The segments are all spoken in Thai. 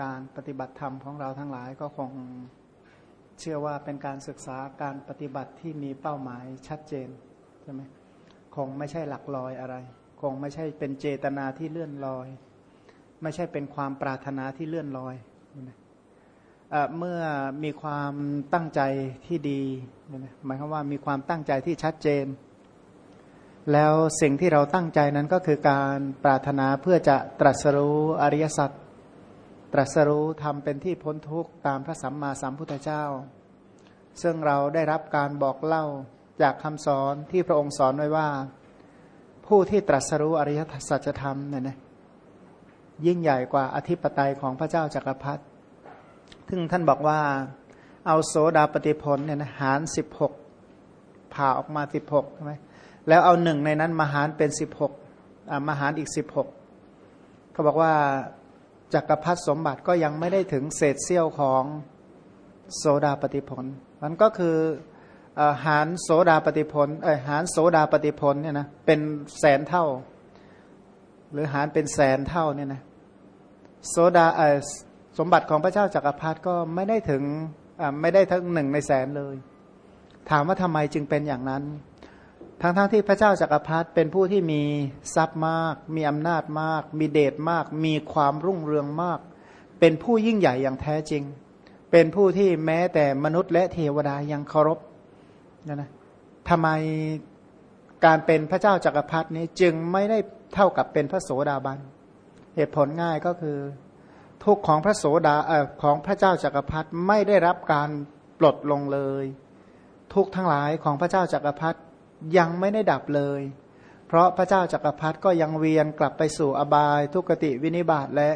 การปฏิบัติธรรมของเราทั้งหลายก็คงเชื่อว่าเป็นการศึกษาการปฏิบัติที่มีเป้าหมายชัดเจนใช่ไหมคงไม่ใช่หลักลอยอะไร คงไม่ใช่เป็นเจตนาที่เลื่อนลอย ไม่ใช่เป็นความปรารถนาที่เลื่อนลอยเมื่อมีความตั้งใจที่ดีหมายความว่ามีความตั้งใจที่ชัดเจน แล้วสิ่งที่เราตั้งใจนั้นก็คือการปรารถนาเพื่อจะตรัสรู้อริยสัจ ตรัสรู้ทำเป็นที่พ้นทุกข์ตามพระสัมมาสัมพุทธเจ้า ซึ่งเราได้รับการบอกเล่าจากคำสอนที่พระองค์สอนไว้ว่า ผู้ที่ตรัสรู้อริยสัจธรรมเนี่ยนะยิ่งใหญ่กว่าอธิปไตยของพระเจ้าจักรพรรดิซึ่งท่านบอกว่าเอาโสดาปฏิพลเนี่ยนะหารสิบหกผ่าออกมาสิบหกใช่ไหมแล้วเอาหนึ่งในนั้นมาหารเป็นสิบหกมาหารอีกสิบหกเขาบอกว่า จักรพรรดิสมบัติก็ยังไม่ได้ถึงเศษเสี้ยวของโสดาปฏิพลมันก็คือหารโสดาปฏิพลเออหารโสดาปฏิพลเนี่ยนะเป็นแสนเท่า หรือหารเป็นแสนเท่าเนี่ยนะโสดาเออสมบัติของพระเจ้าจักรพรรดิก็ไม่ได้ถึงไม่ได้ทั้งหนึ่งในแสนเลย ถามว่าทำไมจึงเป็นอย่างนั้น ทั้งๆทที่พระเจ้าจักรพรรดิเป็นผู้ที่มีทรัพย์มาก มีอำนาจมาก มีเดชมาก มีความรุ่งเรืองมาก เป็นผู้ยิ่งใหญ่อย่างแท้จริง เป็นผู้ที่แม้แต่มนุษย์และเทวดายังเคารพนะนะทำไมการเป็นพระเจ้าจักรพรรดินี้จึงไม่ได้เท่ากับเป็นพระโสดาบัน เหตุผลง่ายก็คือ ทุกของพระโสดาเอ่อของพระเจ้าจักรพรรดิไม่ได้รับการปลดลงเลย ทุกทั้งหลายของพระเจ้าจักรพรรดิ ยังไม่ได้ดับเลย เพราะพระเจ้าจักรพรรดิก็ยังเวียนกลับไปสู่อบาย ทุกติวินิบาตและ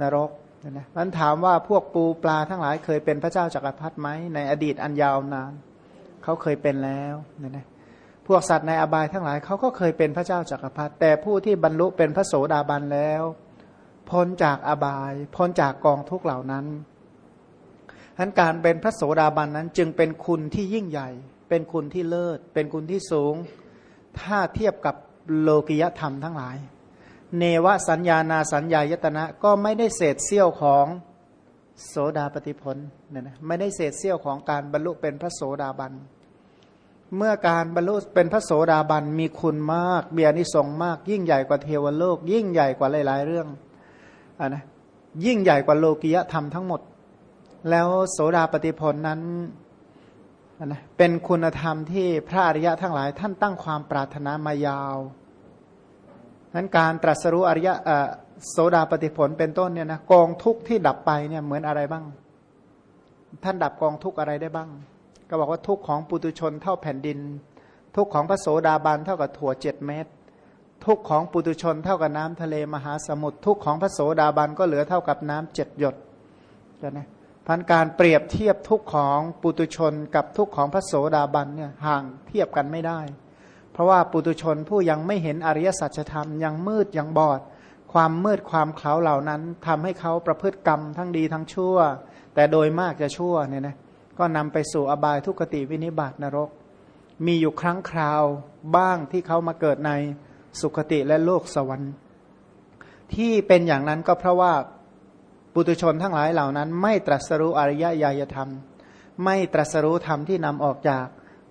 นรกนะมันถามว่าพวกปูปลาทั้งหลายเคยเป็นพระเจ้าจักรพรรดิไหมในอดีตอันยาวนานเขาเคยเป็นแล้วนะนะพวกสัตว์ในอบายทั้งหลายเขาก็เคยเป็นพระเจ้าจักรพรรดิแต่ผู้ที่บรรลุเป็นพระโสดาบันแล้ว พ้นจากอบายพ้นจากกองทุกเหล่านั้นทั้นการเป็นพระโสดาบันนั้นจึงเป็นคุณที่ยิ่งใหญ่ เป็นคุณที่เลิศ เป็นคุณที่สูง ถ้าเทียบกับโลกิยธรรมทั้งหลาย เนวสัญญานาสัญญายตนะก็ไม่ได้เศษเสี้ยวของโสดาปฏิพลเนี่ยนะไม่ได้เศษเสี้ยวของการบรรลุเป็นพระโสดาบัน เมื่อการบรรลุเป็นพระโสดาบันมีคุณมากเบียนิสงมาก ยิ่งใหญ่กว่าเทวโลก ยิ่งใหญ่กว่าหลาย ๆ เรื่องอะนะยิ่งใหญ่กว่าโลกิยธรรมทั้งหมด แล้วโสดาปฏิพลนั้น นะเป็นคุณธรรมที่พระอริยะทั้งหลาย ท่านตั้งความปรารถนามายาวนั้นการตรัสรู้อริยะโสดาปฏิผลเป็นต้นเนี่ยนะกองทุกข์ที่ดับไปเนี่ยเหมือนอะไรบ้าง ท่านดับกองทุกข์อะไรได้บ้าง ก็บอกว่าทุกข์ของปุตุชนเท่าแผ่นดิน ทุกข์ของพระโสดาบันเท่ากับถั่วเจ็ดเม็ดทุกข์ของปุตุชนเท่ากับน้ำทะเลมหาสมุทรทุกข์ของพระโสดาบันก็เหลือเท่ากับน้ำเจ็ดหยดนะ พันการเปรียบเทียบทุกของปุตุชนกับทุกของพระโสดาบันเนี่ยห่างเทียบกันไม่ได้ เพราะว่าปุตุชนผู้ยังไม่เห็นอริยสัจธรรมยังมืดยังบอด ความมืดความเขาเหล่านั้นทำให้เขาประพฤติกรรมทั้งดีทั้งชั่ว แต่โดยมากจะชั่วเนี่ยนะก็นำไปสู่อบายทุกขติวินิบาตนรก มีอยู่ครั้งคราวบ้างที่เขามาเกิดในสุคติและโลกสวรรค์ ที่เป็นอย่างนั้นก็เพราะว่า ปุตุชนทั้งหลายเหล่านั้น ไม่ตรัสรู้อริยญาณธรรม ไม่ตรัสรู้ธรรมที่นำออกจาก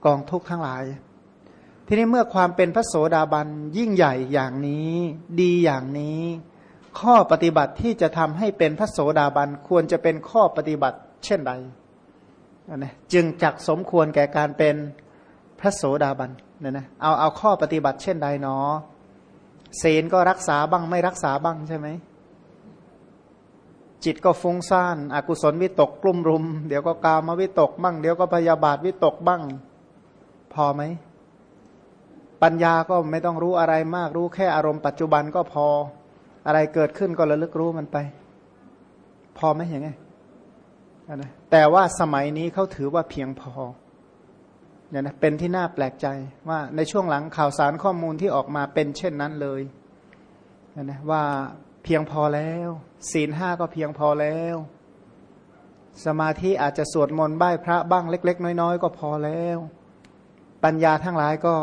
กองทุกข์ทั้งหลาย ทีนี้เมื่อความเป็นพระโสดาบันยิ่งใหญ่อย่างนี้ ดีอย่างนี้ ข้อปฏิบัติที่จะทำให้เป็นพระโสดาบันควรจะเป็นข้อปฏิบัติเช่นใดนะจึงจักสมควรแก่การเป็นพระโสดาบันเนี่ยนะเอาเอาข้อปฏิบัติเช่นใดเนาะศีลก็รักษาบ้างไม่รักษาบ้างใช่ไหม จิตก็ฟุ้งซ่านอากุศลวิตกกลุ่มรุม เดี๋ยวก็กามวิตกบ้าง เดี๋ยวก็พยาบาทวิตกบ้าง พอไหม ปัญญาก็ไม่ต้องรู้อะไรมากรู้แค่อารมณ์ปัจจุบันก็พออะไรเกิดขึ้นก็ระลึกรู้มันไป พอไหมอย่างไงแต่ว่าสมัยนี้เขาถือว่าเพียงพอเนี่ยนะเป็นที่น่าแปลกใจว่าในช่วงหลังข่าวสารข้อมูลที่ออกมาเป็นเช่นนั้นเลยเนี่ยนะว่าเพียงพอแล้ว ศีลห้าก็เพียงพอแล้ว สมาธิอาจจะสวดมนต์ไหว้พระบ้างเล็ก ๆ น้อย ๆ ก็พอแล้ว ปัญญาทั้งหลายก็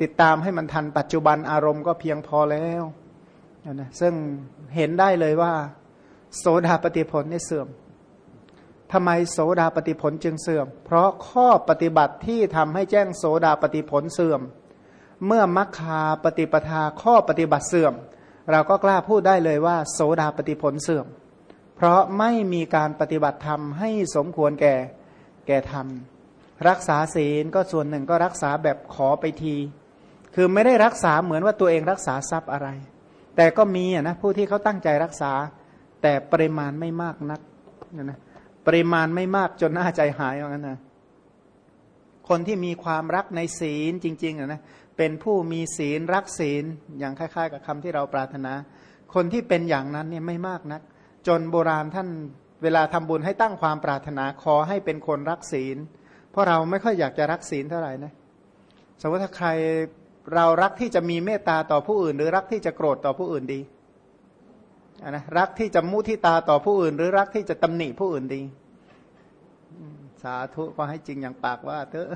ติดตามให้มันทันปัจจุบันอารมณ์ก็เพียงพอแล้วนะซึ่งเห็นได้เลยว่า โสดาปฏิผลนี่เสื่อมทำไมโสดาปฏิผลจึงเสื่อม เพราะข้อปฏิบัติที่ทำให้แจ้งโสดาปฏิผลเสื่อม เมื่อมัคคาปฏิปทาข้อปฏิบัติเสื่อม เราก็กล้าพูดได้เลยว่า โสดาปฏิผลเสื่อม เพราะไม่มีการปฏิบัติธรรมให้สมควรแก่แก่ธรรม รักษาศีลก็ส่วนหนึ่งก็รักษาแบบขอไปที คือไม่ได้รักษาเหมือนว่าตัวเองรักษาทรัพย์อะไร แต่ก็มีนะผู้ที่เขาตั้งใจรักษา แต่ปริมาณไม่มากนักนะปริมาณไม่มากจนน่าใจหายว่างั้นนะคนที่มีความรักในศีลจริงๆนะ เป็นผู้มีศีลรักศีลอย่างคล้าย ๆ กับคำที่เราปรารถนา คนที่เป็นอย่างนั้นเนี่ยไม่มากนัก จนโบราณท่านเวลาทำบุญให้ตั้งความปรารถนาขอให้เป็นคนรักศีล เพราะเราไม่ค่อยอยากจะรักศีลเท่าไหร่นะสมมติถ้าใครเรารักที่จะมีเมตตาต่อผู้อื่น หรือรักที่จะโกรธต่อผู้อื่นดีนะรักที่จะมุทิตาต่อผู้อื่น หรือรักที่จะตำหนิผู้อื่นดี สาธุขอให้จริงอย่างปากว่าเถอะ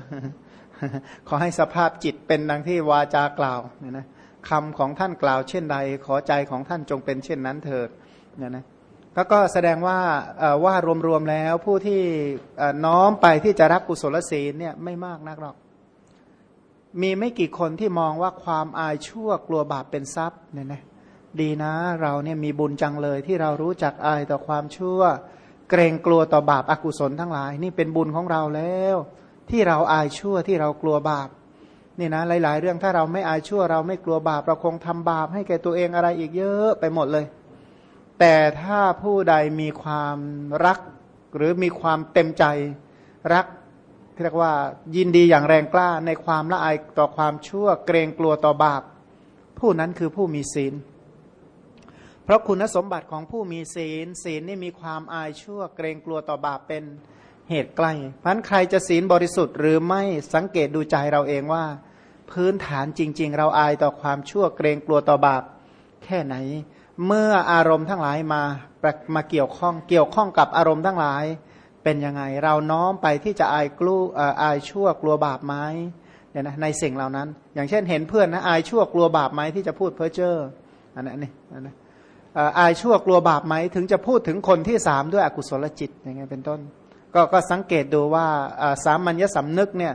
ขอให้สภาพจิตเป็นดังที่วาจากล่าวเนี่ยนะคำของท่านกล่าวเช่นใด ขอใจของท่านจงเป็นเช่นนั้นเถิดเนี่ยนะแล้วก็แสดงว่าว่ารวมๆแล้วผู้ที่น้อมไปที่จะรักกุศลศีลเนี่ยไม่มากนักหรอก มีไม่กี่คนที่มองว่าความอายชั่วกลัวบาปเป็นทรัพย์เนี่ยนะดีนะเราเนี่ยมีบุญจังเลยที่เรารู้จักอายต่อความชั่ว เกรงกลัวต่อบาปอากุศลทั้งหลาย นี่เป็นบุญของเราแล้ว ที่เราอายชั่วที่เรากลัวบาปนี่นะหลาย ๆ เรื่องถ้าเราไม่อายชั่ว เราไม่กลัวบาป เราคงทำบาปให้แก่ตัวเองอะไรอีกเยอะไปหมดเลย แต่ถ้าผู้ใดมีความรักหรือมีความเต็มใจรักเรียกว่ายินดีอย่างแรงกล้าในความละอายต่อความชั่วเกรงกลัวต่อบาป ผู้นั้นคือผู้มีศีล เพราะคุณสมบัติของผู้มีศีล ศีลนี่มีความอายชั่วเกรงกลัวต่อบาปเป็น เหตุใกล้พันใครจะศีลบริสุทธิ์หรือไม่สังเกตดูใจเราเองว่า พื้นฐานจริง ๆ เราอายต่อความชั่วเกรงกลัวต่อบาปแค่ไหน เมื่ออารมณ์ทั้งหลายมามาเกี่ยวข้องเกี่ยวข้องกับอารมณ์ทั้งหลาย เป็นยังไงเราน้อมไปที่จะอายกลัวอายชั่วกลัวบาปไหมเนี่ยนะในสิ่งเหล่านั้น อย่างเช่นเห็นเพื่อนนะอายชั่วกลัวบาปไหมที่จะพูดเพ้อเจ้ออันนั้นนี่อันนั้นอายชั่วกลัวบาปไหมถึงจะพูดถึงคนที่สามด้วยอกุศลจิตอย่างเงี้ยเป็นต้น ก็ก็สังเกตดูว่าสามัญญสำนึกเนี่ย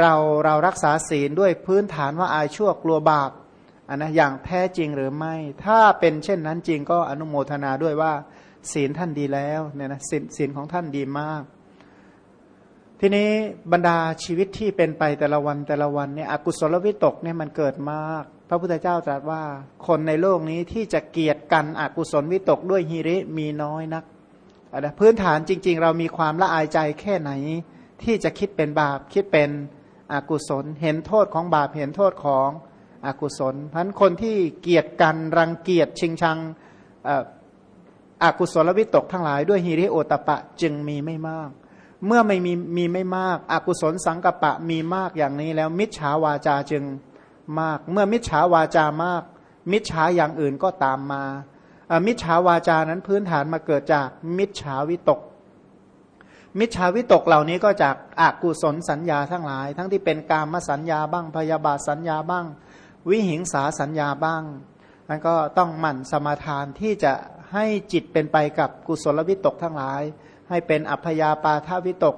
เราเรารักษาศีลด้วยพื้นฐานว่าอายชั่วกลัวบาปอันนะอย่างแท้จริงหรือไม่ ถ้าเป็นเช่นนั้นจริงก็อนุโมทนาด้วยว่าศีลท่านดีแล้วเนี่ยนะศีลศีลของท่านดีมาก ทีนี้บรรดาชีวิตที่เป็นไปแต่ละวันแต่ละวันเนี่ยอกุศลวิตกเนี่ยมันเกิดมาก พระพุทธเจ้าตรัสว่า คนในโลกนี้ที่จะเกียรติกันอกุศลวิตกด้วยฮิริมีน้อยนัก นะพื้นฐานจริง ๆ เรามีความละอายใจแค่ไหน ที่จะคิดเป็นบาปคิดเป็นอกุศล เห็นโทษของบาปเห็นโทษของอกุศลพันคนที่เกียรติกันรังเกียจชิงชังอกุศลวิตกทั้งหลายด้วยฮิริโอตปะจึงมีไม่มาก เมื่อไม่มีมีไม่มากอากุศลสังกปะมีมากอย่างนี้แล้วมิจฉาวาจาจึงมาก เมื่อมิจฉาวาจามาก มิจฉาอย่างอื่นก็ตามมา มิจฉาวาจานั้นพื้นฐานมาเกิดจากมิจฉาวิตก มิจฉาวิตกเหล่านี้ก็จากอากุศลสัญญาทั้งหลาย ทั้งที่เป็นกามสัญญาบ้างพยาบาทสัญญาบ้าง วิหิงสาสัญญาบ้างนั้นก็ต้องหมั่นสมาทานที่จะให้จิตเป็นไปกับกุศลวิตกทั้งหลาย ให้เป็นอัพยาปาทาวิตก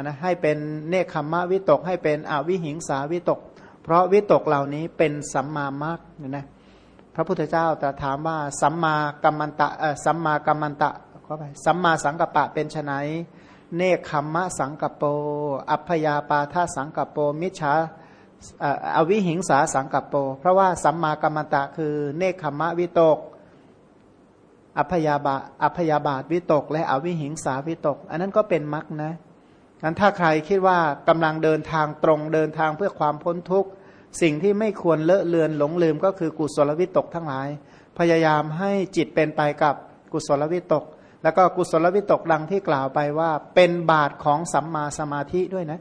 นะให้เป็นเนคขมะวิตก ให้เป็นอวิหิงสาวิตก เพราะวิตกเหล่านี้เป็นสัมมามรรคเนี่ยนะ พระพุทธเจ้าตรัสถามว่าสัมมากัมมันตะสัมมากัมมันตะขอไปสัมมาสังกัปปะเป็นไนเนคขมมะสังกัปโป อัพยาปาทาสังกัปโป มิจฉาอวิหิงสาสังกัปโป เพราะว่าสัมมากัมมันตะคือ เนคขมมะวิตก อัพยาบาอัพยาบาทวิตก และอวิหิงสาวิตก อันนั้นก็เป็นมรรคนะงั้นถ้าใครคิดว่ากำลังเดินทางตรงเดินทางเพื่อความพ้นทุกข์ สิ่งที่ไม่ควรเลอะเลือนหลงลืมก็คือกุศลวิตกทั้งหลาย พยายามให้จิตเป็นไปกับกุศลวิตก แล้วก็กุศลวิตกดังที่กล่าวไปว่า เป็นบาทของสัมมาสมาธิด้วยนะ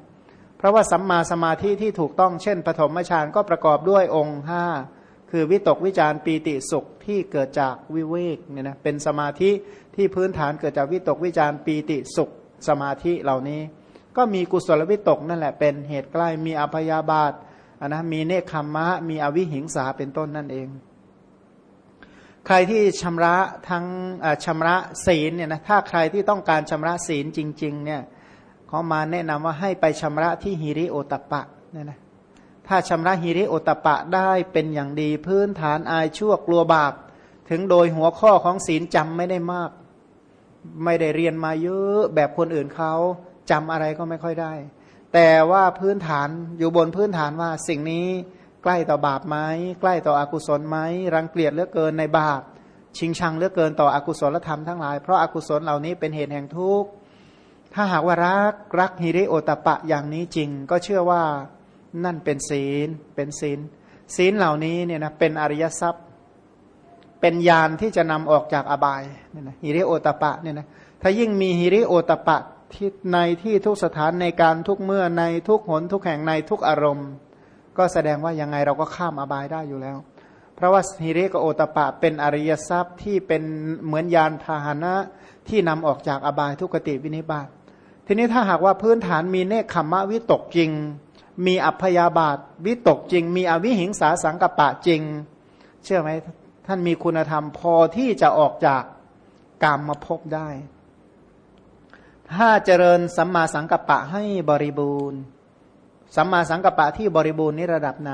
เพราะว่าสัมมาสมาธิที่ถูกต้องเช่น ปฐมฌานก็ประกอบด้วยองค์ห้าคือวิตกวิจารปีติสุขที่เกิดจากวิเวกเนี่ยนะเป็นสมาธิที่พื้นฐานเกิดจากวิตกวิจารปีติสุขสมาธิเหล่านี้ ก็มีกุศลวิตกนั่นแหละเป็นเหตุใกล้มีอภยาบาท นนะมีเนคขมมะ มีอวิหิงสาเป็นต้นนั่นเอง ใครที่ชำระทั้งชำระศีลเนี่ยนะถ้าใครที่ต้องการชำระศีลจริง ๆ เนี่ยขามาแนะนำว่าให้ไปชำระที่ฮิริโอตปะเนี่ยนะถ้าชำระฮิริโอตปะได้เป็นอย่างดีพื้นฐานอายชั่วกลัวบาปถึงโดยหัวข้อของศีลจำไม่ได้มาก ไม่ได้เรียนมาเยอะแบบคนอื่นเขาจำอะไรก็ไม่ค่อยได้ แต่ว่าพื้นฐานอยู่บนพื้นฐานว่าสิ่งนี้ใกล้ต่อบาปไหมใกล้ต่ออกุศลไหมรังเกียจเหลือเกินในบาป ชิงชังเหลือเกินต่ออกุศลธรรมทั้งหลายเพราะอากุศลเหล่านี้เป็นเหตุแห่งทุกข์ถ้าหากว่ารักรักฮิริโอตปะอย่างนี้จริง ก็เชื่อว่านั่นเป็นศีลเป็นศีลศีลเหล่านี้เนี่ยนะเป็นอริยทรัพย์ เป็นยานที่จะนำออกจากอบายเนี่ยนะฮิริโอตปะเนี่ยนะถ้ายิ่งมีฮิริโอตปะ ที่ในที่ทุกสถานในการทุกเมื่อในทุกหนทุกแห่งในทุกอารมณ์ ก็แสดงว่ายังไงเราก็ข้ามอบายได้อยู่แล้ว เพราะว่าฮิริกโอตปะเป็นอริยทรัพย์ที่เป็นเหมือนยานพาหนะที่นำออกจากอบายทุกติวินิบาตทีนี้ถ้าหากว่าพื้นฐานมีเนคขมมะวิตกจริง มีอัพยาบาทวิตกจริง มีอวิหิงสาสังกปะจริง เชื่อไหมท่านมีคุณธรรมพอที่จะออกจากกรรมมาพบได้ ถ้าเจริญสัมมาสังกัปปะให้บริบูรณ์ สัมมาสังกัปปะที่บริบูรณ์นี้ระดับไหน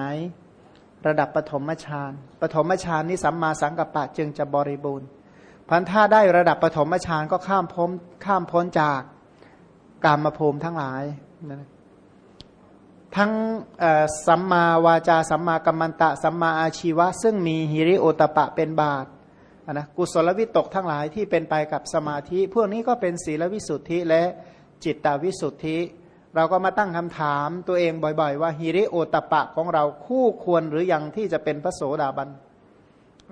ระดับปฐมฌานปฐมฌานนี้สัมมาสังกัปปะจึงจะบริบูรณ์พันถ้าได้ระดับปฐมฌานก็ข้ามพ้นข้ามพ้นจากกามภูมิทั้งหลายนะทั้งสัมมาวาจาสัมมากัมมันตะ สัมมาอาชีวะ ซึ่งมีหิริโอตปะเป็นบาท นะกุศลวิตกทั้งหลายที่เป็นไปกับสมาธิ พวกนี้ก็เป็นศีลวิสุทธิและจิตตวิสุทธิ เราก็มาตั้งคำถามตัวเองบ่อยๆ ว่าหิริโอตปะของเราคู่ควรหรืออยังที่จะเป็นพระโสดาบัน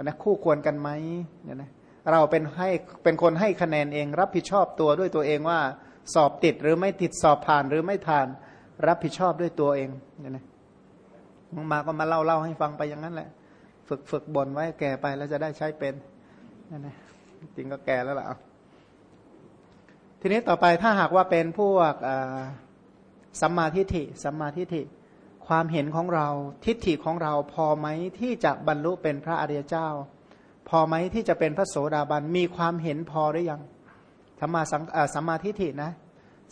นะคู่ควรกันไหมเนี่ยนะเราเป็นให้เป็นคนให้คะแนนเองรับผิดชอบตัวด้วยตัวเองว่า สอบติดหรือไม่ติดสอบผ่านหรือไม่ผ่าน รับผิดชอบด้วยตัวเองเนี่ยนะมาก็มาเล่าเล่าให้ฟังไปอย่างนั้นแหละ ฝึกฝึกบ่นไว้แก่ไปแล้วจะได้ใช้เป็น นั่นนะจริงก็แก่แล้วล่ะทีนี้ต่อไปถ้าหากว่าเป็นพวกสัมมาทิฏฐิสัมมาทิฏฐิความเห็นของเราทิฏฐิของเราพอไหมที่จะบรรลุเป็นพระอริยเจ้า พอไหมที่จะเป็นพระโสดาบันมีความเห็นพอหรือยังสัมมาสังสัมมาทิฏฐินะ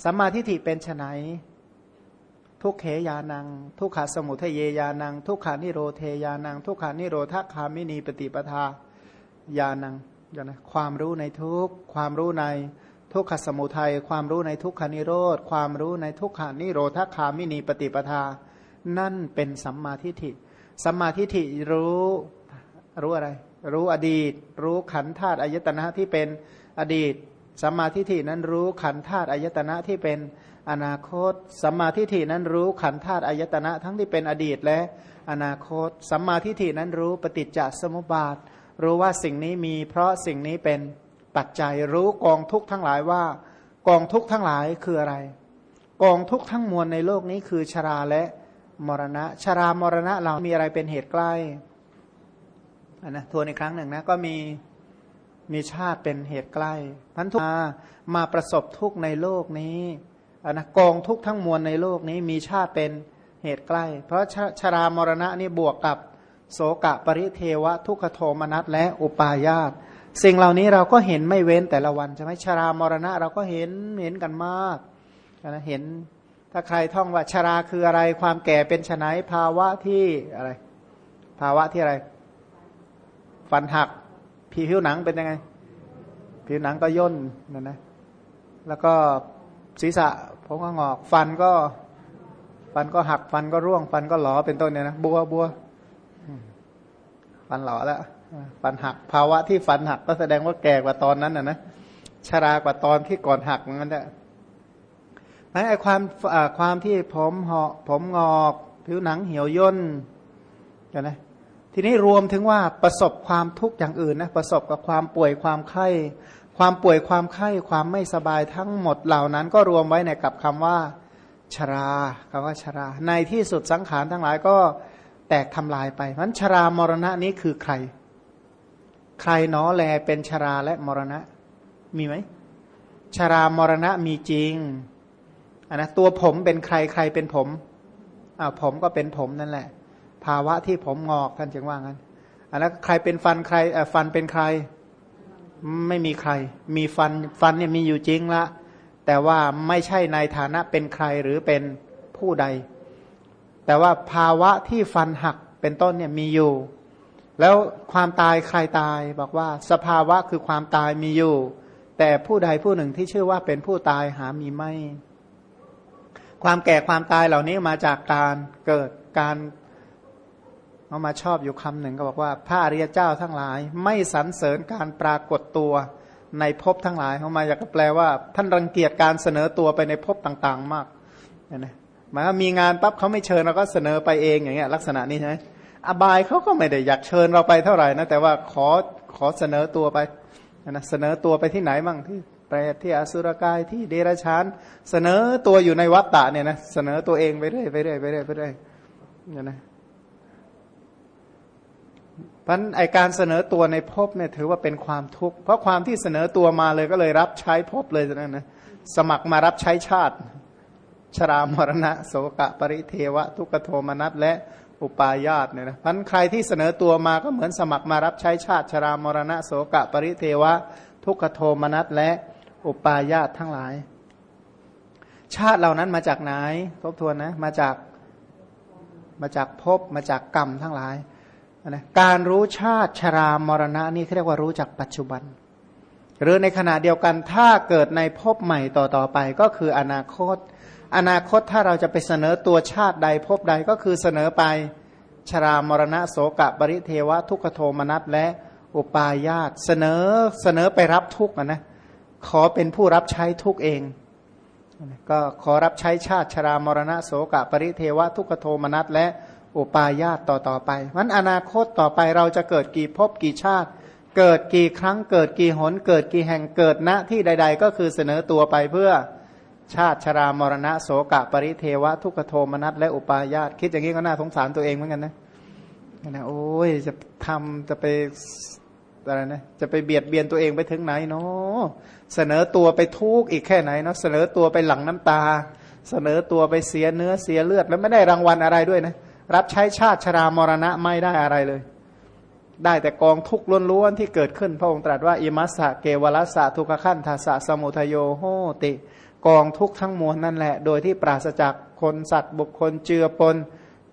สัมมาทิฏฐิเป็นไนทุกเขยานัง ทุกขสมุทเยยานัง ทุกขานิโรเทยานัง ทุกขานิโรธคามินีปฏิปทา ยานังยานะความรู้ในทุกความรู้ในทุกขสมุทัยความรู้ในทุกขานิโรธความรู้ในทุกขานิโรธคามินีปฏิปทา นั่นเป็นสัมมาทิฏฐิสัมมาทิฏฐิรู้รู้อะไร รู้อดีต รู้ขันธาตุอายตนะที่เป็นอดีตสัมมาทิฏฐินั้นรู้ขันธาตุอายตนะที่เป็นอนาคตสัมมาทิฏฐินั้นรู้ขันธาตุอายตนะทั้งที่เป็นอดีตและอนาคตสัมมาทิฏฐินั้นรู้ปฏิจจสมุปบาท รู้ว่าสิ่งนี้มี เพราะสิ่งนี้เป็นปัจจัยรู้กองทุกทั้งหลายว่า กองทุกทั้งหลายคืออะไร กองทุกทั้งมวลในโลกนี้คือชราและมรณะ ชรามรณะเรามีอะไรเป็นเหตุใกล้อันนะทวนอีกครั้งหนึ่งนะก็มีมีชาติเป็นเหตุใกล้พันทุกมามาประสบทุกในโลกนี้อนนะกองทุกทั้งมวลในโลกนี้มีชาติเป็นเหตุใกล้ เพราะชชรามรณะนี่บวกกับ โสกะปริเทวะ ทุกขโทมนัสและอุปาญาตสิ่งเหล่านี้เราก็เห็นไม่เว้นแต่ละวันใช่ไหมชรามรณะเราก็เห็นเห็นกันมากนะเห็นถ้าใครท่องว่าชราคืออะไรความแก่เป็นชนายภาวะที่อะไร ภาวะที่อะไร ฟันหัก ผิวหนังเป็นยังไง ผิวหนังก็ย่นนะนะ แล้วก็ศีรษะผมก็งอก ฟันก็ ฟันก็หักฟันก็ร่วง ฟันก็หลอเป็นต้นเนี่ยนะบัวบัว ฟันหล่อแล้วฟันหักภาวะที่ฟันหักก็แสดงว่าแก่กว่าตอนนั้นนะนะชรากว่าตอนที่ก่อนหักเหมือนกันแหละไอ้ความความที่ผมเหาะผมงอกผิวหนังเหี่ยวย่นกันนะทีนี้รวมถึงว่าประสบความทุกข์อย่างอื่นนะประสบกับความป่วยความไข้ ความป่วยความไข้ความไม่สบายทั้งหมดเหล่านั้น ก็รวมไว้ในกับคำว่าชราคำว่าชรา ในที่สุดสังขารทั้งหลายก็ แตกทำลายไปเพราะชรามรณะนี้คือใคร ใครน้อแลเป็นชราและมรณะ มีไหมชรามรณะมีจริงอันนะตัวผมเป็นใครใครเป็นผมอ่าผมก็เป็นผมนั่นแหละ ภาวะที่ผมงอกท่านจึงว่างั้นอันแล้วใครเป็นฟันใครฟันเป็นใคร ไม่มีใคร มีฟันฟันเนี่ยมีอยู่จริงละแต่ว่าไม่ใช่ในฐานะเป็นใครหรือเป็นผู้ใด แต่ว่าภาวะที่ฟันหักเป็นต้นเนี่ยมีอยู่ แล้วความตายใครตายบอกว่า สภาวะคือความตายมีอยู่ แต่ผู้ใดผู้หนึ่งที่ชื่อว่าเป็นผู้ตายหามีไม่ ความแก่ความตายเหล่านี้มาจากการเกิดการเอามาชอบอยู่คำหนึ่งก็บอกว่า พระอริยเจ้าทั้งหลาย ไม่สรรเสริญการปรากฏตัวในภพทั้งหลายเขามาอยากจะแปลว่า ท่านรังเกียจการเสนอตัวไปในภพต่าง ๆ มากนะ หมายว่ามีงานปั๊บเขาไม่เชิญเราก็เสนอไปเองอย่างเงี้ยลักษณะนี้ใช่ไหมอบายเขาก็ไม่ได้อยากเชิญเราไปเท่าไหร่นะแต่ว่าขอขอเสนอตัวไปนะเสนอตัวไปที่ไหนบ้างที่เปรตที่อสุรกายที่เดรัจฉาน เสนอตัวอยู่ในวัฏฏะเนี่ยนะเสนอตัวเองไปเรื่อยไปเรื่อยไปเรื่อยไปเรื่อยเนี่ยนะพันไอการเสนอตัวในภพเนี่ยถือว่าเป็นความทุกข์เพราะความที่เสนอตัวมาเลยก็เลยรับใช้ภพเลยนะนะสมัครมารับใช้ชาติ ชรามรณะโสกะปริเทวะ ทุกโทมนัสและอุปาญาตเนี่ยนะพันใครที่เสนอตัวมาก็เหมือนสมัครมารับใช้ชาติชรามรณะโสกะปริเทวะ ทุกโทมนัสและอุปาญาตทั้งหลาย ชาติเหล่านั้นมาจากไหนทบทวนนะมาจากมาจากภพมาจากกรรมทั้งหลายนะการรู้ชาติชรามรณะนี่เรียกว่ารู้จักปัจจุบัน หรือในขณะเดียวกันถ้าเกิดในภพใหม่ต่อต่อไปก็คืออนาคต อนาคตถ้าเราจะไปเสนอตัวชาติใดภพใดก็คือเสนอไปชรามรณะโสกะบริเทวะ ทุกขโทมนัสและอุปาญาตเสนอเสนอไปรับทุกนะ ขอเป็นผู้รับใช้ทุกเอง ก็ขอรับใช้ชาติชรามรณะโสกะปริเทวะ ทุกขโทมนัสและอุปาญาตต่อต่อไปมันอนาคตต่อไปเราจะเกิดกี่ภพกี่ชาติ เกิดกี่ครั้งเกิดกี่หน เกิดกี่แห่งเกิดณที่ใด ๆ ก็คือเสนอตัวไปเพื่อ ชาติชรามรณะโสกะปริเทวะ ทุกขโทมนัสและอุปาญาตคิดอย่างนี้ก็น่าสงสารตัวเองเหมือนกันนะนะโอ้ยจะทำจะไปอะไรนะจะไปเบียดเบียนตัวเองไปถึงไหนเนาะเสนอตัวไปทุกข์อีกแค่ไหนเนาะเสนอตัวไปหลังน้ำตา เสนอตัวไปเสียเนื้อเสียเลือด แล้วไม่ได้รางวัลอะไรด้วยนะ รับใช้ชาติชรามรณะไม่ได้อะไรเลย ได้แต่กองทุกข์ล้วนๆที่เกิดขึ้นพระองค์ตรัสว่าอิมัสสะเกวรัสสะทุกขันธาสะสมุทโยโหติ กองทุกทั้งมวลนั่นแหละ โดยที่ปราศจากคนสัตว์บุคคลเจือปน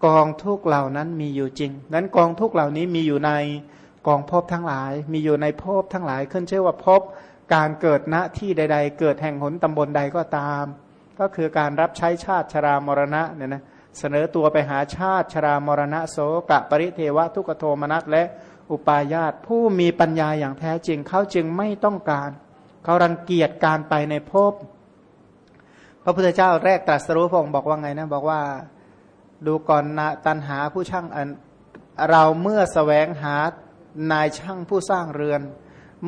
กองทุกเหล่านั้นมีอยู่จริง นั้นกองทุกเหล่านี้มีอยู่ในกองภพทั้งหลาย มีอยู่ในภพทั้งหลายขึ้นชื่อว่าภพการเกิดณที่ใด ๆ เกิดแห่งหนตำบลใดก็ตาม ก็คือการรับใช้ชาติชรามรณะเนี่ยนะเสนอตัวไปหาชาติชรามรณะโสกะปริเทวะทุกโทมนัสและอุปาญาตผู้มีปัญญาอย่างแท้จริงเขาจึงไม่ต้องการ เขารังเกียจการไปในภพพ ระพุทธเจ้าแรกตรัสรู้พระองค์บอกว่าไงนะ บอกว่าดูก่อนนะตันหาผู้ช่างเราเมื่อสแสวงหานายช่างผู้สร้างเรือน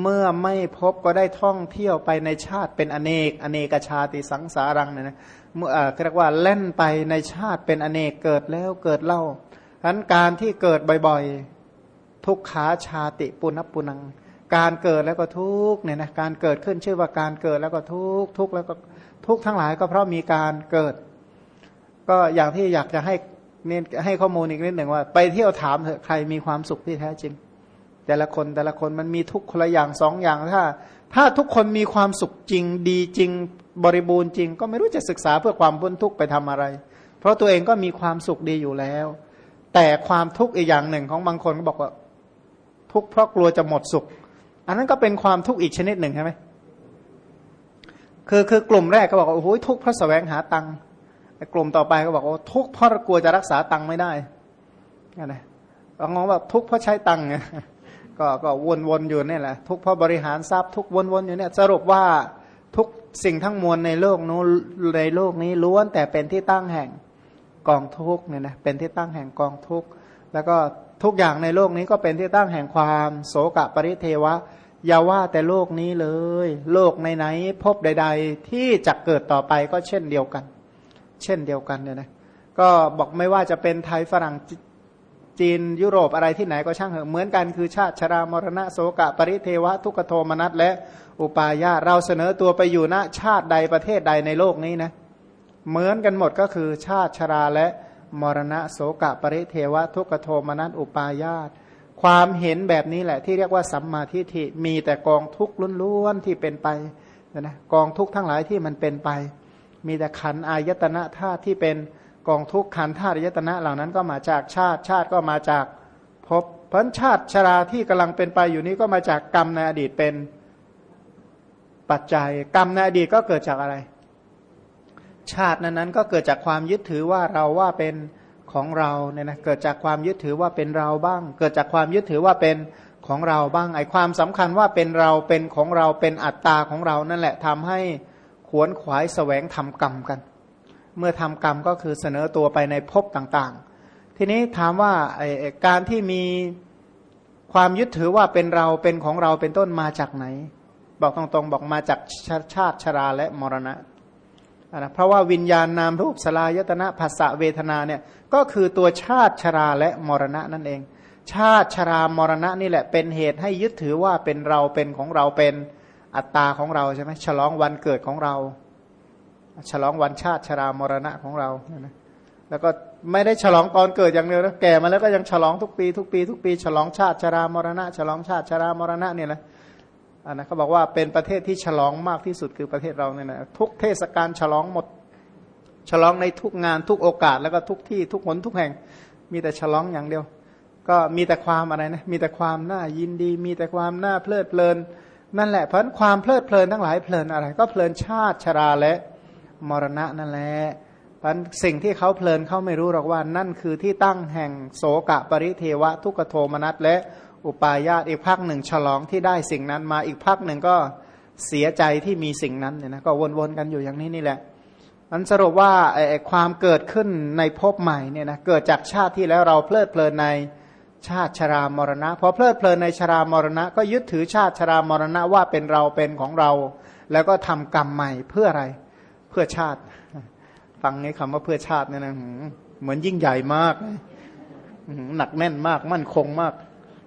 เมื่อไม่พบก็ได้ท่องเที่ยวไปในชาติเป็นอเนก อเนกชาติสังสารังเนี่ยนะเมื่อเรียกว่าเล่นไปในชาติเป็นอเนกเกิดแล้วเกิดเล่าฉะนั้นการที่เกิดบ่อยๆ ทุกขาชาติปุณปุนัง การเกิดแล้วก็ทุกเนี่ยนะการเกิดขึ้นชื่อว่าการเกิดแล้วก็ทุกทุกแล้วก็ ทุกทั้งหลายก็เพราะมีการเกิด ก็อย่างที่อยากจะให้เน้นให้ข้อมูลอีกนิดหนึ่งว่า ไปเที่ยวถามเถอะใครมีความสุขที่แท้จริง แต่ละคนแต่ละคนมันมีทุกคนละอย่างสองอย่างถ้า ถ้าทุกคนมีความสุขจริงดีจริง บริบูรณ์จริง ก็ไม่รู้จะศึกษาเพื่อความพ้นทุกข์ไปทำอะไร เพราะตัวเองก็มีความสุขดีอยู่แล้ว แต่ความทุกข์อีกอย่างหนึ่งของบางคนก็บอกว่า ทุกข์เพราะกลัวจะหมดสุข อันนั้นก็เป็นความทุกข์อีกชนิดหนึ่งใช่ไหม คือคือกลุ่มแรกก็บอกว่าโอ้โหทุกข์เพราะแสวงหาตังค์กลุ่มต่อไปก็บอกว่าทุกข์เพราะกลัวจะรักษาตังค์ไม่ได้นะบางคนแบบทุกข์เพราะใช้ตังค์ก็ก็วนๆอยู่นี่แหละ ทุกข์เพราะบริหารทรัพย์ทุกข์วนๆอยู่เนี่ยสรุปว่าทุกสิ่งทั้งมวลในโลกนู้นในโลกนี้ล้วนแต่เป็นที่ตั้งแห่งกองทุกเนี่ยนะเป็นที่ตั้งแห่งกองทุกแล้วก็ทุกอย่างในโลกนี้ก็เป็นที่ตั้งแห่งความ โศกปริเทวะ อย่าว่าแต่โลกนี้เลย โลกในไหนพบใด ๆ ที่จะเกิดต่อไปก็เช่นเดียวกัน เช่นเดียวกันเนี่ยนะก็บอกไม่ว่าจะเป็นไทยฝรั่งจีนยุโรปอะไรที่ไหนก็ช่างเหอะเหมือนกันคือชาติชรามรณะโสกะ ปริเทวะ ทุกโทมนัสและอุปาญาเราเสนอตัวไปอยู่ณชาติใดประเทศใดในโลกนี้นะเหมือนกันหมดก็คือชาติชราและมรณะโสกะ ปริเทวะ ทุกโทมนัสอุปาญาต ความเห็นแบบนี้แหละ ที่เรียกว่าสัมมาทิฏฐิมีแต่กองทุกข์ล้วนๆที่เป็นไปนะกองทุกข์ทั้งหลายที่มันเป็นไป มีแต่ขันอายตนะธาตุที่เป็นกองทุกข์ขันธาตุอายตนะเหล่านั้นก็มาจากชาติชาติก็มาจากภพพันชาติชราที่กำลังเป็นไปอยู่นี้ก็มาจากกรรมในอดีตเป็นปัจจัย กรรมในอดีตก็เกิดจากอะไร ชาตินั้นนั้นก็เกิดจากความยึดถือว่าเราว่าเป็น ของเราเนี่ยนะเกิดจากความยึดถือว่าเป็นเราบ้าง เกิดจากความยึดถือว่าเป็นของเราบ้างไอความสำคัญว่าเป็นเราเป็นของเราเป็นอัตตาของเรานั่นแหละทำให้ขวนขวายแสวงทำกรรมกัน เมื่อทำกรรมก็คือเสนอตัวไปในภพต่างๆ ทีนี้ถามว่าไอการที่มีความยึดถือว่าเป็นเราเป็นของเราเป็นต้นมาจากไหน บอกตรงๆ บอกมาจากชาติชราและมรณะ นะเพราะว่าวิญญาณนามรูปสลายตนะภาษาเวทนาเนี่ยก็คือตัวชาติชราและมรณะนั่นเอง ชาติชรามรณะนี่แหละเป็นเหตุให้ยึดถือว่าเป็นเราเป็นของเราเป็นอัตตาของเราใช่ไหมฉลองวันเกิดของเรา ฉลองวันชาติชรามรณะของเราแล้วก็ไม่ได้ฉลองตอนเกิดอย่างเดียวนะแก่มาแล้วก็ยังฉลองทุกปี ทุกปี ทุกปี ฉลองชาติชรามรณะ ฉลองชาติชรามรณะเนี่ยนะ อันนะเขาบอกว่าเป็นประเทศที่ฉลองมากที่สุดคือประเทศเราเนี่ยนะทุกเทศกาลฉลองหมด ฉลองในทุกงานทุกโอกาสแล้วก็ทุกที่ทุกหนทุกแห่ง มีแต่ฉลองอย่างเดียว ก็มีแต่ความอะไรนะมีแต่ความน่ายินดี มีแต่ความน่าเพลิดเพลิน นั่นแหละเพราะความเพลิดเพลินทั้งหลายเพลินอะไร ก็เพลินชาติชราและมรณะนั่นแหละเพราะสิ่งที่เขาเพลินเขาไม่รู้หรอกว่านั่นคือที่ตั้งแห่งโสกะปริเทวะทุกโทมนัสและ อุปายาตอีกพักหนึ่งฉลองที่ได้สิ่งนั้นมาอีกพักหนึ่งก็เสียใจที่มีสิ่งนั้นเนี่ยนะก็วนๆกันอยู่อย่างนี้นี่แหละมันสรุปว่าไอ้ความเกิดขึ้นในภพใหม่เนี่ยนะเกิดจากชาติที่แล้วเราเพลิดเพลินในชาติชรามรณะพอเพลิดเพลินในชรามรณะ ก็ยึดถือชาติชรามรณะว่าเป็นเราเป็นของเรา แล้วก็ทำกรรมใหม่เพื่ออะไรเพื่อชาติ ฟังนี้คำว่าเพื่อชาติเนี่ยนะเหมือนยิ่งใหญ่มากหนักแน่นมากมั่นคงมาก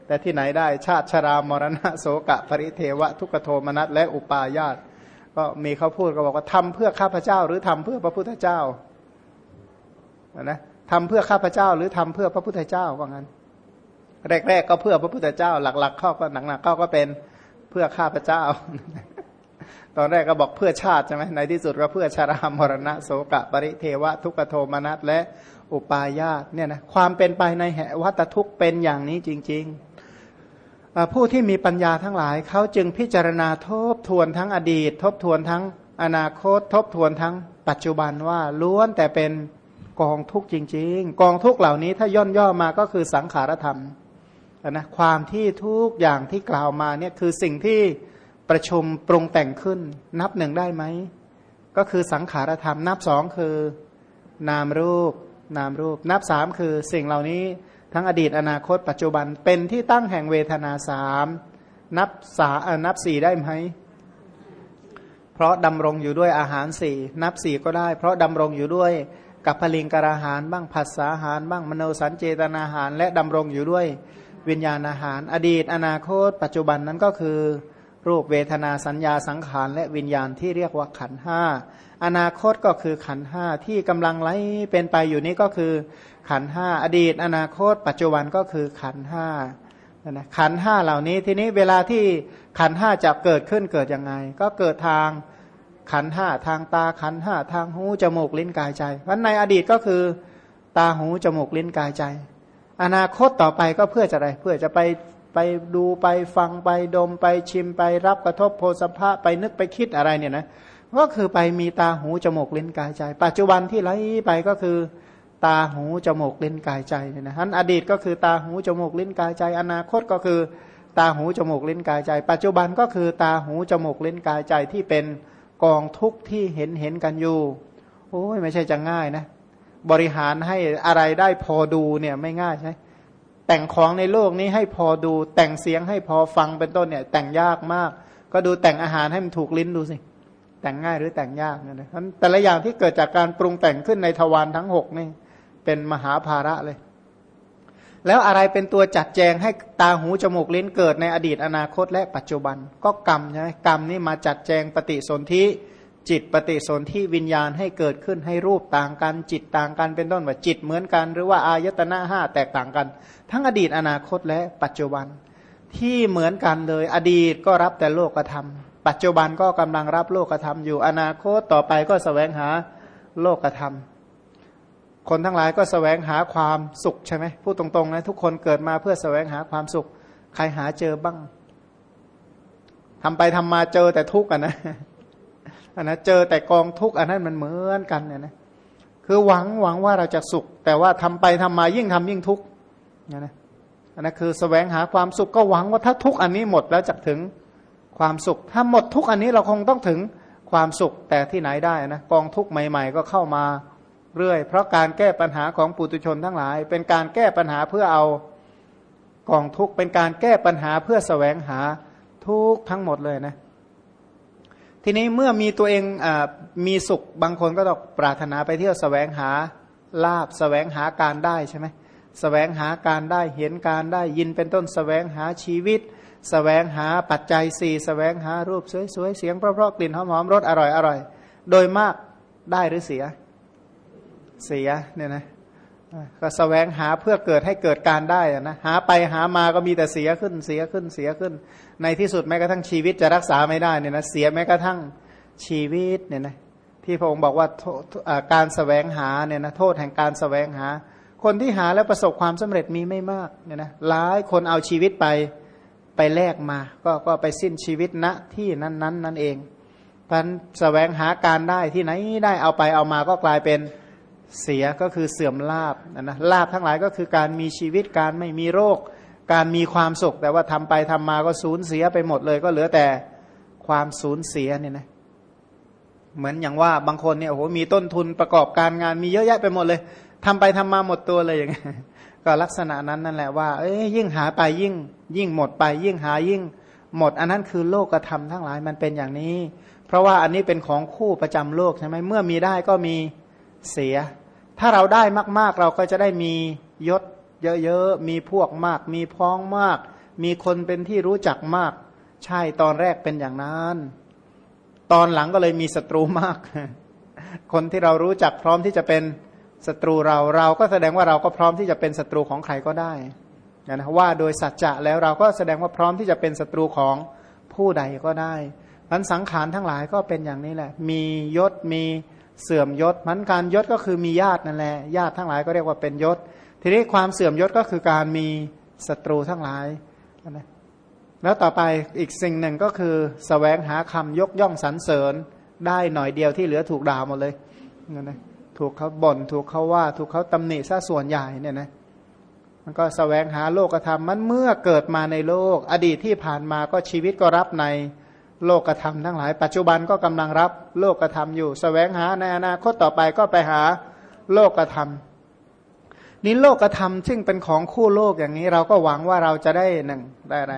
แต่ที่ไหนได้ชาติชรามรณะโสกะปริเทวะทุกโทมนัสและอุปาญาตก็มีเขาพูดก็บอกว่าทำเพื่อข้าพเจ้า หรือทำเพื่อพระพุทธเจ้านะทำเพื่อข้าพเจ้า หรือทำเพื่อพระพุทธเจ้าว่างั้น แรก ๆ ก็เพื่อพระพุทธเจ้า หลักๆเข้าก็หนักๆเข้าก็เป็นเพื่อข้าพเจ้า ตอนแรกก็บอกเพื่อชาติใช่ไหมในที่สุดก็เพื่อชารามรณะโสกะปริเทวะทุกโทมนัสและอุปาญาตเนี่ยนะความเป็นไปในแหวัตทุกเป็นอย่างนี้จริง ๆ ผู้ที่มีปัญญาทั้งหลายเขาจึงพิจารณาทบทวนทั้งอดีต ทบทวนทั้งอนาคต ทบทวนทั้งปัจจุบันว่าล้วนแต่เป็นกองทุกข์จริง ๆ กองทุกข์เหล่านี้ถ้าย่นย่อมาก็คือสังขารธรรมนะความที่ทุกอย่างที่กล่าวมาเนี่ยคือสิ่งที่ประชุมปรุงแต่งขึ้น นับหนึ่งได้ไหม ก็คือสังขารธรรม นับสองคือ นามรูป นามรูป นับสามคือสิ่งเหล่านี้ ทั้งอดีตอนาคตปัจจุบันเป็นที่ตั้งแห่งเวทนาสามนับสานับสี่ได้ไหม เพราะดำรงอยู่ด้วยอาหารสี่นับสี่ก็ได้ เพราะดำรงอยู่ด้วยกับพลิงกราหารบ้างผัสสาหารบ้างมโนสัญเจตนาหาร และดำรงอยู่ด้วยวิญญาณอาหาร อดีตอนาคต ปัจจุบันนั้นก็คือ รูปเวทนาสัญญาสังขารและวิญญาณที่เรียกว่าขันห้าอนาคตก็คือขันห้าที่กำลังไหลเป็นไปอยู่นี้ก็คือขันห้าอดีต อนาคต ปัจจุบันก็คือขันห้านะขันห้าเหล่านี้ทีนี้เวลาที่ขันห้าจะเกิดขึ้นเกิดยังไง ก็เกิดทางขันห้าทางตาขันห้าทางหูจมูกลิ้นกายใจเพราะในอดีตก็คือตาหูจมูกลิ้นกายใจ อนาคตต่อไปก็เพื่อจะอะไรเพื่อจะไป ไปดูไปฟังไปดมไปชิมไปรับกระทบโพสภะไปนึกไปคิดอะไรเนี่ยนะก็คือไปมีตาหูจมูกลิ้นกายใจ ปัจจุบันที่ไหลไปก็คือ ตาหูจมูกลิ้นกายใจเนี่ยนะฮันอดีตก็คือตาหูจมูกลิ้นกายใจ อนาคตก็คือ ตาหูจมูกลิ้นกายใจ ปัจจุบันก็คือตาหูจมูกลิ้นกายใจที่เป็นกองทุกข์ที่เห็นเห็นกันอยู่โอ้ยไม่ใช่จะง่ายนะ บริหารให้อะไรได้พอดูเนี่ยไม่ง่ายใช่ แต่งของในโลกนี้ให้พอดู แต่งเสียงให้พอฟังเป็นต้นเนี่ย แต่งยากมาก ก็ดูแต่งอาหารให้มันถูกลิ้นดูสิ แต่งง่ายหรือแต่งยากเนี่ยนะแต่ละอย่างที่เกิดจากการปรุงแต่งขึ้นในทวารทั้งหกนี่เป็นมหาภาระเลย แล้วอะไรเป็นตัวจัดแจงให้ตาหูจมูกลิ้นเกิดในอดีตอนาคตและปัจจุบัน ก็กรรมใช่ไหมกรรมนี่มาจัดแจงปฏิสนธิ จิตปฏิสนธิวิญญาณให้เกิดขึ้นให้รูปต่างกันจิตต่างกันเป็นต้นว่าจิตเหมือนกัน หรือว่าอายตนะห้าแตกต่างกัน ทั้งอดีตอนาคตและปัจจุบันที่เหมือนกันเลยอดีตก็รับแต่โลกธรรม ปัจจุบันก็กำลังรับโลกธรรมอยู่อนาคตต่อไปก็สแสวงหาโลกธรรม คนทั้งหลายก็สแสวงหาความสุขใช่ไหมพูดตรงๆนะทุกคนเกิดมาเพื่อสแสวงหาความสุข ใครหาเจอบ้างทำไปทำมาเจอแต่ทุกข์อะนะ อันนะเจอแต่กองทุกข์อันนั้นมันเหมือนกันเนี่ยนะคือหวังหวังว่าเราจะสุข แต่ว่าทำไปทำมายิ่งทำยิ่งทุกข์เนี่ยนะอันนั้นคือสแสวงหาความสุขก็หวังว่าถ้าทุกอันนี้หมดแล้วจะถึงความสุข ถ้าหมดทุกอันนี้เราคงต้องถึงความสุขแต่ที่ไหนได้นะกองทุกใหม่ ๆ ก็เข้ามาเรื่อย เพราะการแก้ปัญหาของปุตุชนทั้งหลาย เป็นการแก้ปัญหาเพื่อเอากองทุกเป็นการแก้ปัญหาเพื่อสแสวงหาทุกทั้งหมดเลยนะ ทีนี้เมื่อมีตัวเองอมีสุขบางคนก็ต้องปรารถนาไปเที่ยวสแสวงหาลาบสแสวงหาการได้ใช่ไหมแสวงหาการได้เห็นการได้ยินเป็นต้นสแสวงหาชีวิตสแสวงหาปัจจัยสี่สแสวงหารูปสวยๆเสียงเพราะๆกลิ่นหอมๆรสอร่อยๆโดยมากได้หรือเสีย เสียเนี่ยนะ ก็สแสวงหาเพื่อเกิดให้เกิดการได้นะหาไปหามาก็มีแต่เสียขึ้นเสียขึ้นเสียขึ้น ในที่สุดแม้กระทั่งชีวิตจะรักษาไม่ได้เนี่ยนะเสียแม้กระทั่งชีวิตเนี่ยนะที่พระองค์บอกว่าการสแสวงหาเนี่ยนะโทษแห่งการสแสวงหา คนที่หาแล้วประสบความสำเร็จมีไม่มากเนี่ยนะหลายคนเอาชีวิตไปไปแลกมา ก็ก็ไปสิ้นชีวิตณที่นั้นนั้นนั่นเองพันแสวงหาการได้ที่ไหนได้เอาไปเอามาก็กลายเป็น เสียก็คือเสื่อมลาบนะนะลาบทั้งหลายก็คือการมีชีวิตการไม่มีโรค การมีความสุข แต่ว่าทำไปทำมาก็สูญเสียไปหมดเลยก็เหลือแต่ความสูญเสียเนี่ยนะเหมือนอย่างว่าบางคนเนี่ยโอ้โหมีต้นทุนประกอบการงานมีเยอะแยะไปหมดเลยทำไปทำมาหมดตัวเลยอย่างเงี้ยก็ลักษณะนั้นนั่นแหละว่าเอ้ยยิ่งหาไปยิ่ง ยิ่งหมดไป ยิ่งหายิ่งหมด อันนั้นคือโลกธรรมทั้งหลายมันเป็นอย่างนี้ เพราะว่าอันนี้เป็นของคู่ประจำโลกใช่ไหมเมื่อมีได้ก็มีเสีย ถ้าเราได้มาก ๆ เราก็จะได้มียศเยอะๆ มีพวกมาก มีพ้องมาก มีคนเป็นที่รู้จักมาก ใช่ตอนแรกเป็นอย่างนั้น ตอนหลังก็เลยมีศัตรูมาก คนที่เรารู้จักพร้อมที่จะเป็นศัตรูเรา เราก็แสดงว่าเราก็พร้อมที่จะเป็นศัตรูของใครก็ได้นะว่าโดยสัจจะแล้วเราก็แสดงว่าพร้อมที่จะเป็นศัตรูของผู้ใดก็ได้มันสังขารทั้งหลายก็เป็นอย่างนี้แหละ มียศมี เสื่อมยศมันการยศก็คือมีญาตินั่นแหละญาติทั้งหลายก็เรียกว่าเป็นยศ ทีนี้ความเสื่อมยศก็คือการมีศัตรูทั้งหลายนะแล้วต่อไปอีกสิ่งหนึ่งก็คือสแสวงหาคำยกย่องสรรเสริญได้หน่อยเดียวที่เหลือถูกด่าหมดเลยนะถูกเขาบ่นถูกเขาว่า ถูกเขาตำหนิซะส่วนใหญ่เนี่ยนะมันก็สแสวงหาโลกธรรมมันเมื่อเกิดมาในโลก อดีตที่ผ่านมาก็ชีวิตก็รับใน โลกธรรมทั้งหลาย ปัจจุบันก็กำลังรับโลกธรรมอยู่สแสวงหาในอนาคตต่อไปก็ไปหาโลกธรรมนี้โลกธรรมซึ่งเป็นของคู่โลกอย่างนี้ เราก็หวังว่าเราจะได้หนึ่งได้อะไร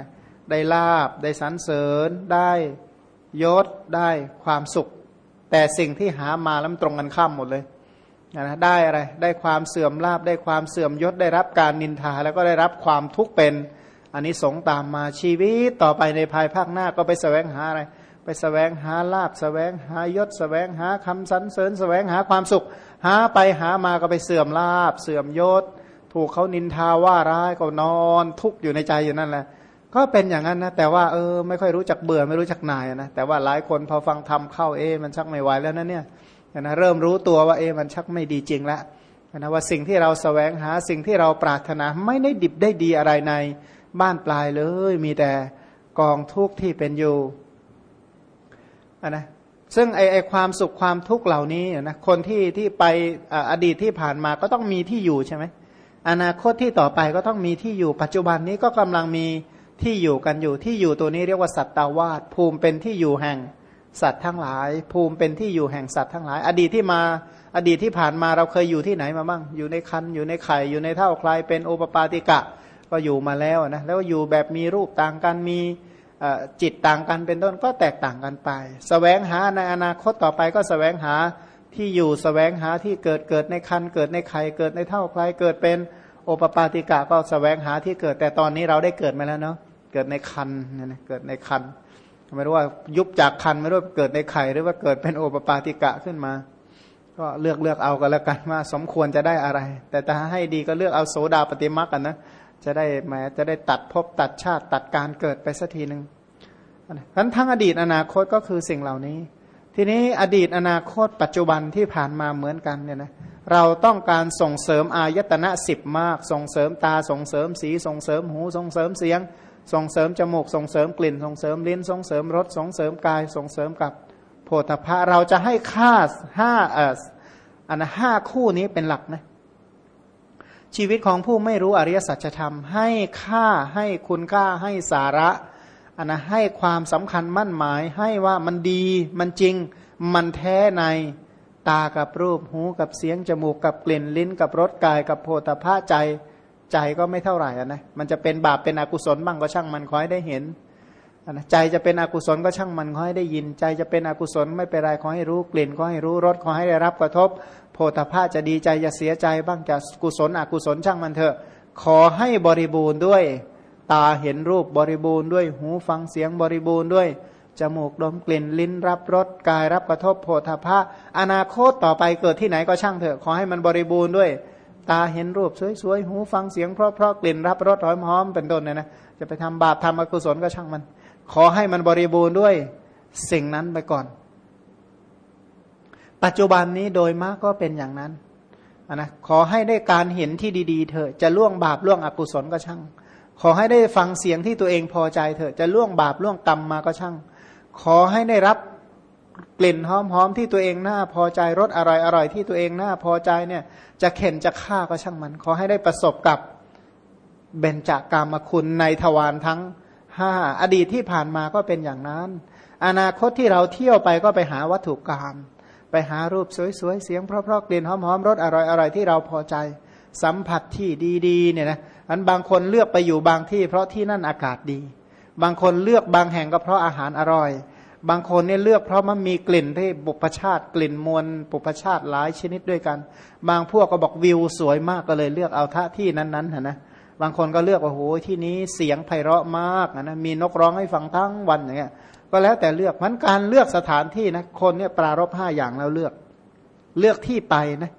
ได้ลาบได้สันเสริญ ได้ยศได้ความสุข แต่สิ่งที่หามาแล้วตรงกันข้ามหมดเลยนะได้อะไรได้ความเสื่อมลาบได้ความเสื่อมยศได้รับการนินทาแล้วก็ได้รับความทุกข์เป็น อันนี้สงตามมาชีวิตต่อไปในภายภาคหน้าก็ไปแสวงหาอะไร ไปแสวงหาลาบแสวงหายศแสวงหาคำสรรเสริญแสวงหาความสุข หาไปหามาก็ไปเสื่อมลาบ เสื่อมยศ ถูกเขานินทาว่าร้ายก็นอนทุกข์อยู่ในใจอยู่นั่นแหละก็เป็นอย่างนั้นนะแต่ว่าเออไม่ค่อยรู้จักเบื่อไม่รู้จักนายนะแต่ว่าหลายคนพอฟังทำเข้าเอ มันชักไม่ไหวแล้วนะเนี่ยนะเริ่มรู้ตัวว่าเอ มันชักไม่ดีจริงแล้วนะว่าสิ่งที่เราสแสวงหาสิ่งที่เราปรารถนาไม่ได้ดิบได้ดีอะไรใน บ้านปลายเลย มีแต่กองทุกข์ที่เป็นอยู่นนะซึ่งไอไอความสุขความทุกข์เหล่านี้นะคนที่ที่ไปอดีตที่ผ่านมาก็ต้องมีที่อยู่ใช่ไหมอนาคตที่ต่อไปก็ต้องมีที่อยู่ ปัจจุบันนี้ก็กำลังมีที่อยู่กันอยู่ที่อยู่ตัวนี้เรียกว่าสัตตาวาสภูมิเป็นที่อยู่แห่งสัตว์ทั้งหลาย ภูมิเป็นที่อยู่แห่งสัตว์ทั้งหลาย อดีตที่มาอดีตที่ผ่านมาเราเคยอยู่ที่ไหนมาบ้างอยู่ในคันอยู่ในไข่อยู่ในเท่าคลายเป็นโอปปาติกะ ก็อยู่มาแล้วนะแล้วอยู่แบบมีรูปต่างกันมีจิตต่างกันเป็นต้นก็แตกต่างกันไปสแสวงหาในอนาคตต่อไปก็สแสวงหาที่อยู่สแสวงหาที่เกิดเกิดในคันเกิดในไข่เกิดในเท่าใคลายเกิดเป็นโอปปาติกะก็สแสวงหาที่เกิดแต่ตอนนี้เราได้เกิดมาแล้วเนาะเกิดในคันเนี่ยเกิดในคันไม่รู้ว่ายุบจากคันไม่รู้เกิดในไข่หรือว่าเกิดเป็นโอปปาติกะขึ้นมา ก็เลือกเลือกเอากันแล้วกันว่า สมควรจะได้อะไร แต่ถ้าให้ดีก็เลือกเอาโสดาปฏิมากันนะ จะได้แหมจะได้ตัดภพตัดชาติตัดการเกิดไปสักทีหนึ่งนั้นทั้งอดีตอนาคตก็คือสิ่งเหล่านี้ ทีนี้อดีตอนาคตปัจจุบันที่ผ่านมาเหมือนกันเนี่ยนะเราต้องการส่งเสริมอายตนะสิบมาก ส่งเสริมตาส่งเสริมสีส่งเสริมหูส่งเสริมเสียง ส่งเสริมจมูกส่งเสริมกลิ่น ส่งเสริมลิ้น ส่งเสริมรสส่งเสริมกายส่งเสริมกับโพธพะเราจะให้ค่าห้าเอ่ออันห้าคู่นี้เป็นหลักนะ ชีวิตของผู้ไม่รู้อริยสัจธรรม ให้ค่าให้คุณค่าให้สาระอันนะให้ความสำคัญมั่นหมายให้ว่ามันดีมันจริงมันแท้ในตากับรูปหูกับเสียงจมูกกับกลิ่นลิ้นกับรสกายกับโพธาภาใจใจก็ไม่เท่าไหร่นะมันจะเป็นบาปเป็นอกุศลบ้างก็ช่างมันคอยได้เห็น นะใจจะเป็นอกุศลก็ช่างมันขอให้ได้ยิน ใจจะเป็นอกุศลไม่เป็นไรขอให้รู้กลิ่นขอให้รู้รสขอให้ได้รับกระทบ โพธาภาจะดีใจจะเสียใจบ้างจะกุศลอกุศลช่างมันเถอะ ขอให้บริบูรณ์ด้วย ตาเห็นรูปบริบูรณ์ด้วยหูฟังเสียงบริบูรณ์ด้วยจมูกดมกลิ่นลิ้นรับรสกายรับกระทบโผฏฐะอนาคตต่อไปเกิดที่ไหนก็ช่างเถอะขอให้มันบริบูรณ์ด้วย ตาเห็นรูปสวยๆหูฟังเสียงเพราะๆกลิ่นรับรสหอมๆเป็นต้นเนี่ยนะจะไปทำบาปทำอกุศลก็ช่างมัน ขอให้มันบริบูรณ์ด้วยสิ่งนั้นไปก่อน ปัจจุบันนี้โดยมากก็เป็นอย่างนั้นนะขอให้ได้การเห็นที่ดีๆเถอะจะล่วงบาปล่วงอกุศลก็ช่าง ขอให้ได้ฟังเสียงที่ตัวเองพอใจเถอะจะล่วงบาปล่วงกรรมมาก็ช่าง ขอให้ได้รับกลิ่นหอมๆที่ตัวเองน่าพอใจรสอร่อยๆที่ตัวเองน่าพอใจเนี่ย จะเข็นจะฆ่าก็ช่างมัน ขอให้ได้ประสบกับเบญจากามคุณในทวารทั้ง ห้าอดีตที่ผ่านมาก็เป็นอย่างนั้น อนาคตที่เราเที่ยวไปก็ไปหาวัตถุกรรมไปหารูปสวยๆ เสียงเพราะๆกลิ่นหอมๆรสอร่อยๆ ที่เราพอใจ สัมผัสที่ดีๆเนี่ยนะอันบางคนเลือกไปอยู่บางที่ เพราะที่นั่นอากาศดี บางคนเลือกบางแห่งก็เพราะอาหารอร่อย บางคนเนี่ยเลือกเพราะมันมีกลิ่นที่บุพชาติ กลิ่นมวลบุพชาติหลายชนิดด้วยกัน บางพวกก็บอกวิวสวยมากก็เลยเลือกเอาท่าที่นั้นๆนะ บางคนก็เลือกว่าโอ้โหที่นี้เสียงไพเราะมากนะมีนกร้องให้ฟังทั้งวันอย่างเงี้ยก็แล้วแต่เลือกมันการเลือกสถานที่นะคนเนี่ยปรารบห้าอย่างแล้วเลือก เลือกที่ไปนะ